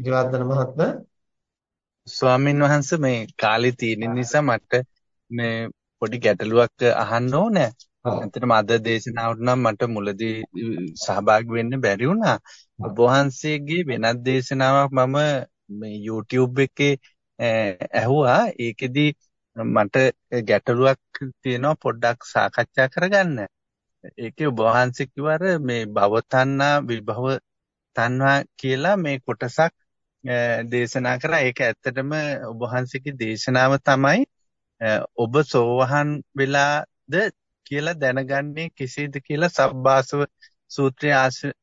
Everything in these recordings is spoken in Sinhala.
ජීවර්ධන මහත්මයා ස්වාමින් වහන්සේ මේ කාලේ තියෙන නිසා මට මේ පොඩි ගැටලුවක් අහන්න ඕනේ. ඇත්තටම අද දේශනාවට නම් මට මුලදී සහභාගී වෙන්න බැරි වුණා. ඔබ වහන්සේගේ වෙනත් දේශනාවක් මම මේ YouTube එකේ ඇහුවා. ඒකෙදි මට ගැටලුවක් තියෙනවා පොඩ්ඩක් සාකච්ඡා කරගන්න. ඒකේ ඔබ වහන්සේ කිව්වර මේ භවතණ්ණා විභව තණ්හා කියලා මේ කොටසක් දේශනා කරා. ඒක ඇත්තටම ඔබ වහන්සේගේ දේශනාව තමයි ඔබ සෝවහන් වෙලාද කියලා දැනගන්නේ කෙසේද කියලා සබ්බාසව සූත්‍රයේ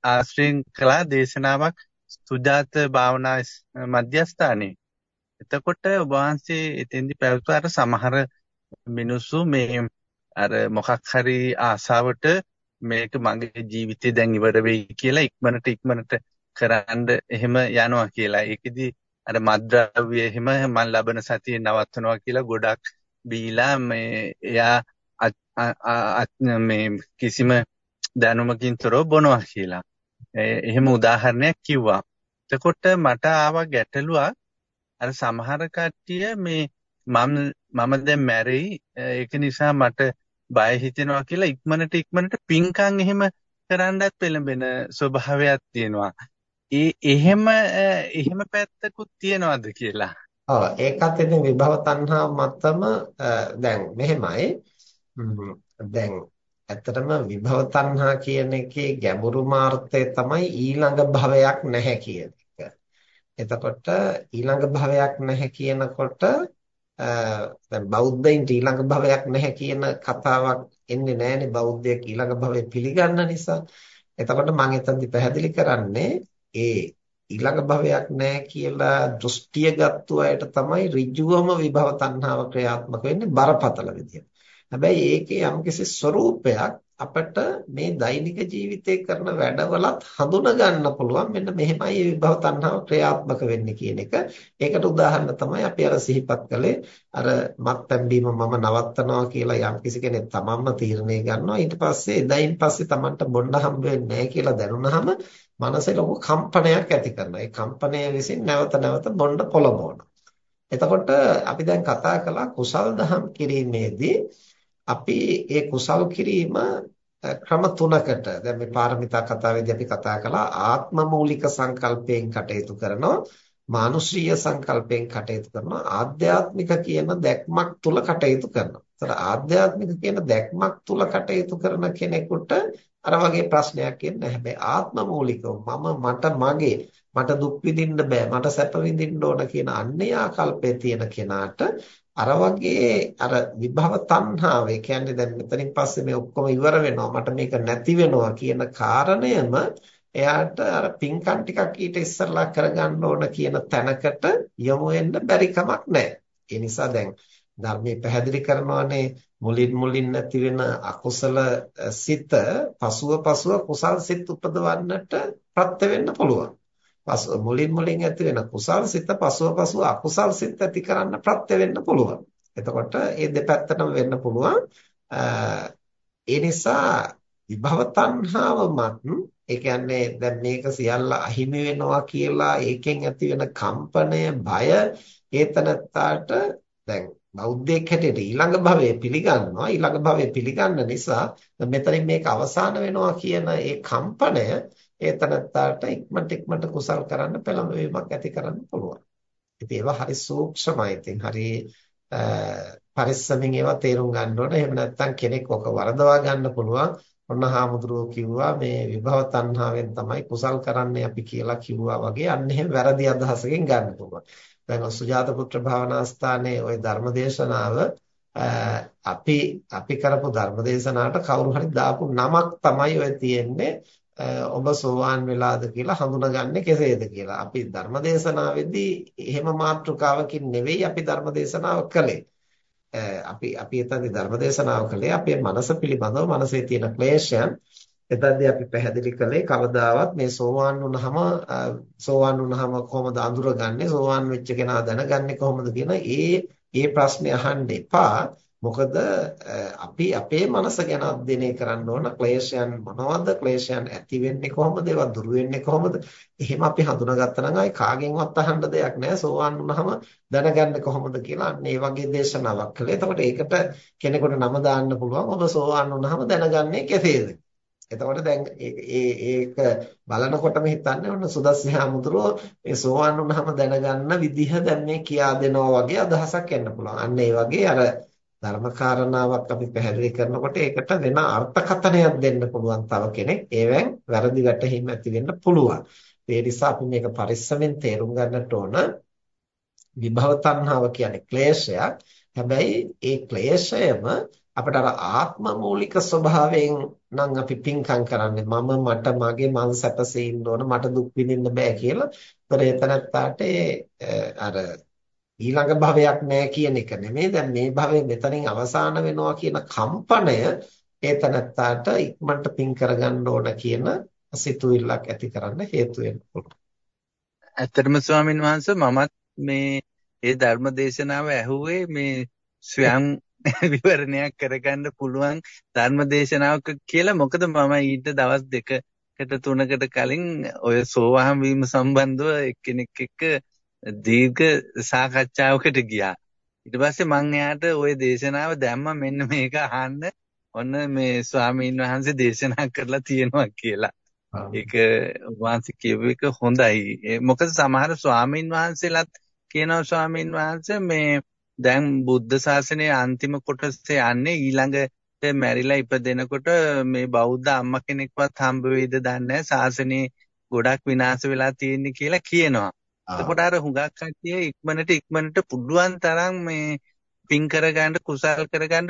ආශ්‍රයෙන් කළා දේශනාවක් සුජාත භාවනා මධ්‍යස්ථානයේ. එතකොට ඔබ වහන්සේ එතෙන්දි පැවතුවාට සමහර මිනිස්සු මේ අර මොකක් හරි ආසාවට මේක මගේ ජීවිතේ දැන් ඉවර වෙයි කියලා ඉක්මනට ඉක්මනට කරන්න එහෙම යනවා කියලා. ඒකෙදි අර මද්ද්‍රව්‍ය එහෙම මම ලබන සතියේ නවත්තනවා කියලා ගොඩක් බීලා මේ එයා මේ කිසිම දැනුමකින් තොරව බොනවා කියලා. එහෙම උදාහරණයක් කිව්වා. එතකොට මට ආවා ගැටලුවක් අර සමහර කට්ටිය මේ මම මම දැන් මැරෙයි ඒක නිසා මට බය හිතෙනවා කියලා ඉක්මනට ඉක්මනට පිංකම් එහෙම කරන්නත් පෙළඹෙන ස්වභාවයක් තියෙනවා. ඒ එහෙම එහෙම පැත්තකුත් තියනවාද කියලා. ඔව් ඒකත් ඉතින් විභව තණ්හා මතම දැන් මෙහෙමයි. දැන් ඇත්තටම විභව තණ්හා කියන එකේ ගැඹුරු මාර්ථය තමයි ඊළඟ භවයක් නැහැ කියන එක. එතකොට ඊළඟ භවයක් නැහැ කියනකොට දැන් බෞද්ධයින්ට ඊළඟ භවයක් නැහැ කියන කතාවක් එන්නේ නැහැනේ බෞද්ධයෙක් ඊළඟ භවය පිළිගන්න නිසා. එතකොට මම එතනදි පැහැදිලි කරන්නේ ඒ ඊළඟ භවයක් නැහැ කියලා දෘෂ්ටිය ගත්තු අයට තමයි ඍජුවම විභව තණ්හාව ක්‍රියාත්මක වෙන්නේ බරපතල විදියට. හැබැයි ඒකේ යම්කිසි ස්වરૂපයක් අපිට මේ දෛනික ජීවිතේ කරන වැඩවලත් හඳුනා ගන්න පුළුවන් මෙන්න මෙහෙමයි විභව තණ්හාව ක්‍රියාත්මක වෙන්නේ කියන එක. ඒකට උදාහරණ තමයි අපි අර සිහිපත් කළේ අර මත්පැන් බීම මම නවත්තනවා කියලා යම්කිසි කෙනෙක් තමන්ම තීරණය ගන්නවා. ඊට පස්සේ එදායින් පස්සේ තමන්ට බොන්න හම්බ වෙන්නේ නැහැ කියලා දැනුණාම මනසේ ලොකු කම්පනයක් ඇති කරනවා. ඒ කම්පනය විසින් නැවත නැවත බොන්න පොළඹවනවා. එතකොට අපි දැන් කතා කළා කුසල් දහම් කිරීමේදී අපි ඒ කුසල් කිරීම ක්‍රම තුනකට දැන් මේ පාරමිතා කතාවේදී අපි කතා කළා ආත්ම මූලික සංකල්පයෙන් කටයුතු කරනවා මානුෂීය සංකල්පයෙන් කටයුතු කරනවා ආධ්‍යාත්මික කියන දැක්මක් තුල කටයුතු කරනවා. ඒතර ආධ්‍යාත්මික කියන දැක්මක් තුල කටයුතු කරන කෙනෙකුට අර වගේ ප්‍රශ්නයක් එන්නේ නැහැ. හැබැයි ආත්ම මූලිකව මම මට මගේ මට දුක් විඳින්න බෑ මට සැප විඳින්න ඕන කියන අන්නේ ආකල්පයේ තියෙන කෙනාට අර වගේ අර විභව තණ්හාව ඒ කියන්නේ දැන් මෙතනින් පස්සේ මේ ඔක්කොම ඉවර වෙනවා මට මේක නැති වෙනවා කියන කාරණයම එයාට අර පින්කම් ටිකක් ඊට ඉස්සරලා කරගන්න ඕන කියන තැනකට යොමු වෙන්න බැරි කමක් නැහැ. ඒ නිසා දැන් ධර්මයේ පැහැදිලි කරනවානේ මුලින් මුලින් නැති වෙන අකුසල සිත පසුව පසුව කුසල් සිත් උපදවන්නට ප්‍රත්‍ය වෙන්න පුළුවන්. මුලින් මුලින් ඇති වෙන කුසල් සිත පසුව පසුව අකුසල් සිත් ඇති කරන්න ප්‍රත්‍ය වෙන්න පුළුවන්. එතකොට මේ දෙපැත්තටම වෙන්න පුළුවන්. ඒ නිසා විභව තණ්හාවමත් ඒ කියන්නේ දැන් මේක සියල්ල අහිමි වෙනවා කියලා ඒකෙන් ඇති වෙන කම්පනය බය ඒතනත්තාට දැන් බෞද්ධයෙක් හැටියට ඊළඟ භවයේ පිළිගන්නවා ඊළඟ භවයේ පිළිගන්න නිසා මෙතනින් මේක අවසන් වෙනවා කියන ඒ කම්පනය ඒ තනත්තාට ඉක්මනට ඉක්මනට කුසල් කරන්න පෙළඹවීමක් ඇති කරන්න පුළුවන්. ඉතින් ඒවා හරි සූක්ෂමයි. ඉතින් හරි පරිස්සමින් ඒවා තේරුම් ගන්න ඕන. එහෙම නැත්නම් කෙනෙක් ඔක වරදවා ගන්න පුළුවන්. ඔන්න හාමුදුරුවෝ කිව්වා මේ විභව තණ්හාවෙන් තමයි කුසල් කරන්නේ අපි කියලා කිව්වා වගේ අන්න එහෙම වැරදි අදහසකින් ගන්න පුළුවන්. දැන් සුජාත පුත්‍ර භාවනාස්ථානයේ ওই ධර්මදේශනාව අපි අපි කරපු ධර්මදේශනාවට කවුරු හරි දාපු නමක් තමයි ඔය තියෙන්නේ ඔබ සෝවාන් වෙලාද කියලා හඳුනගන්නේ කෙසේද කියලා. අපි ධර්මදේශනාවේදී එහෙම මාතෘකාවකින් නෙවෙයි අපි ධර්මදේශනාව කළේ. අපි අපි එතනදී ධර්මදේශනාව කළේ අපේ මනස පිළිබඳව මනසේ තියෙන ක්ලේශයන් එතනදී අපි පැහැදිලි කළේ කවදාවත් මේ සෝවාන් වුණාම සෝවාන් වුණාම කොහොමද අඳුරගන්නේ සෝවාන් වෙච්ච කෙනා දැනගන්නේ කොහොමද කියන ඒ ඒ ප්‍රශ්නේ අහන්න එපා. මොකද අපි අපේ මනස ගැන අධ්‍යයනය කරන්න ඕන. ක්ලේශයන් මොනවද? ක්ලේශයන් ඇති වෙන්නේ කොහොමද? ඒවා දුරු වෙන්නේ කොහොමද? එහෙම අපි හඳුනාගත්තා නම් ආයි කාගෙන්වත් අහන්න දෙයක් නැහැ සෝවාන් වුණාම දැනගන්නේ කොහොමද කියලා අන්න ඒ වගේ දේශනාවක් කළේ. එතකොට ඒකට කෙනෙකුට නම දාන්න පුළුවන්. ඔබ සෝවාන් වුණාම දැනගන්නේ කෙසේද? එතකොට දැන් ඒක බලනකොටම හිතන්නේ ඔන්න සුදස්සි හාමුදුරුවෝ මේ සෝවාන් වුණාම දැනගන්න විදිහ දැන් මේ කියා දෙනවා වගේ අදහසක් එන්න පුළුවන්. අන්න ඒ වගේ අර ධර්මකාරණාවක් අපි පැහැදිලි කරනකොට ඒකට වෙන අර්ථකථනයක් දෙන්න පුළුවන් තව කෙනෙක්. ඒවෙන් වැරදි වැටහීම් ඇති වෙන්න පුළුවන්. ඒ නිසා අපි මේක පරිස්සමෙන් තේරුම් ගන්නට ඕන. විභව තණ්හාව කියන්නේ ක්ලේශයක්. හැබැයි ඒ ක්ලේශයම අපිට අර ආත්ම මූලික ස්වභාවයෙන් නම් අපි පිංකම් කරන්නේ මම මට මගේ මං සැපසේ ඉන්න ඕන මට දුක් විඳින්න බෑ කියලා. ඒතර එතනත්තාට අර ඊළඟ භවයක් නැහැ කියන එක නෙමෙයි දැන් මේ භවයේ මෙතනින් අවසාන වෙනවා කියන කම්පණය ඒතනත්තාට ඉක්මනට පින් කරගන්න ඕන කියන සිතුවිල්ලක් ඇති කරන්න හේතු වෙන්න පුළුවන්. ඇත්තටම ස්වාමින් වහන්සේ මමත් මේ ඒ ධර්ම දේශනාව ඇහුවේ මේ ස්වයං විවරණයක් කරගන්න පුළුවන් ධර්ම දේශනාවක කියලා මොකද මම ඊට දවස් දෙකකට තුනකට කලින් ඔය සෝවාන් වීම සම්බන්ධව එක්කෙනෙක් එක්ක දීර්ඝ සාකච්ඡාවකට ගියා. ඊට පස්සේ මං එයාට ওই දේශනාව දැම්ම මෙන්න මේක අහන්න ඔන්න මේ ස්වාමීන් වහන්සේ දේශනා කරලා තියෙනවා කියලා. ඒක වහන්සේ කියපු එක හොඳයි. මොකද සමහර ස්වාමීන් වහන්සේලාත් කියනවා ස්වාමීන් වහන්සේ මේ දැන් බුද්ධ ශාසනයේ අන්තිම කොටසේ යන්නේ ඊළඟට මැරිලා ඉපදෙනකොට මේ බෞද්ධ අම්මා කෙනෙක්වත් හම්බ වෙයිද දන්නේ. ශාසනයේ ගොඩක් විනාශ වෙලා තියෙන්නේ කියලා කියනවා. එතකොට අර හුඟක් කට්ටිය ඉක්මනට ඉක්මනට පුළුවන් තරම් මේ පින් කරගන්න කුසල් කරගන්න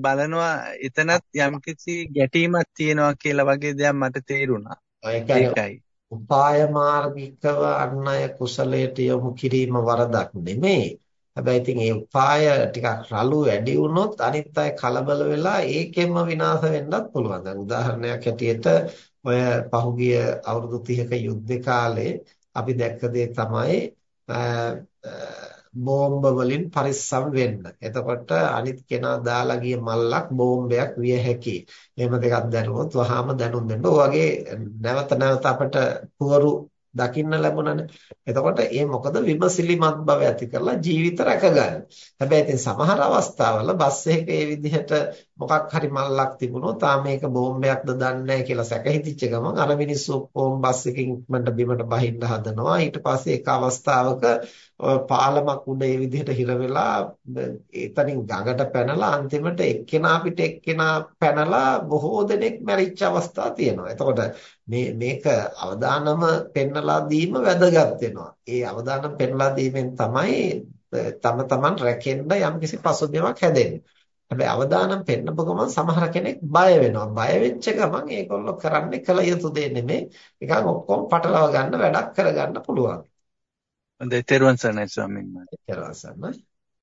බලනවා එතනත් යම්කිසි ගැටීමක් තියෙනවා කියලා වගේ දෙයක් මට තේරුණා. ඒකයි. උපාය මාර්ගිකව අන් අය කුසලයට යොමු කිරීම වරදක් නෙමෙයි. හැබැයි ඉතින් ඒ උපාය ටිකක් රළු වැඩි වුණොත් අනිත් අය කලබල වෙලා ඒකෙන්ම විනාශ වෙන්නත් පුළුවන්. දැන් උදාහරණයක් හැටියට ඔය පහුගිය අවුරුදු 30ක යුද්ධ කාලේ අපි දැක්ක දේ තමයි බෝම්බ වලින් පරිස්සම් වෙන්න. එතකොට අනිත් කෙනා දාලා ගිය මල්ලක් බෝම්බයක් විය හැකියි. එහෙම දෙකක් දැනුවොත් වහාම දැනුම් දෙන්න. ඔය වගේ නැවත නැවත අපට පුවරු දකින්න ලැබුණානේ. එතකොට ඒ මොකද විමසිලිමත් බව ඇති කරලා ජීවිත රැකගන්න. හැබැයි ඉතින් සමහර අවස්ථාවල බස් එකක ඒ විදිහට මොකක් හරි මල්ලක් තිබුණොත් ආ මේක බෝම්බයක්ද දන්නේ නැහැ කියලා සැක හිතිච්ච ගමන් අර මිනිස්සු කොම් බස් එකකින් ඉක්මනට බිමට බහින්න හදනවා. ඊට පස්සේ එක අවස්ථාවක පාලමක් උඩ ඒ විදිහට හිර වෙලා එතනින් ගඟට පැනලා අන්තිමට එක්කෙනා පිට එක්කෙනා පැනලා බොහෝ දෙනෙක් මැරිච්ච අවස්ථා තියෙනවා. එතකොට මේ මේක අවදානම පෙන්නලා දීම වැදගත් වෙනවා. ඒ අවදානම් පෙන්නලා දීමෙන් තමයි තම තමන් රැකෙන්න යම්කිසි පසුබිමක් හැදෙන්නේ. හැබැයි අවදානම් පෙන්නපු ගමන් සමහර කෙනෙක් බය වෙනවා. බය වෙච්ච ගමන් ඒගොල්ලෝ කරන්නේ කල යුතු දේ නෙමෙයි. නිකන් ඔක්කොම පටලවා ගන්න වැඩක් කරගන්න පුළුවන්. හොඳයි තෙරුවන් සරණයි ස්වාමීන් වහන්සේ. තෙරුවන් සරණයි.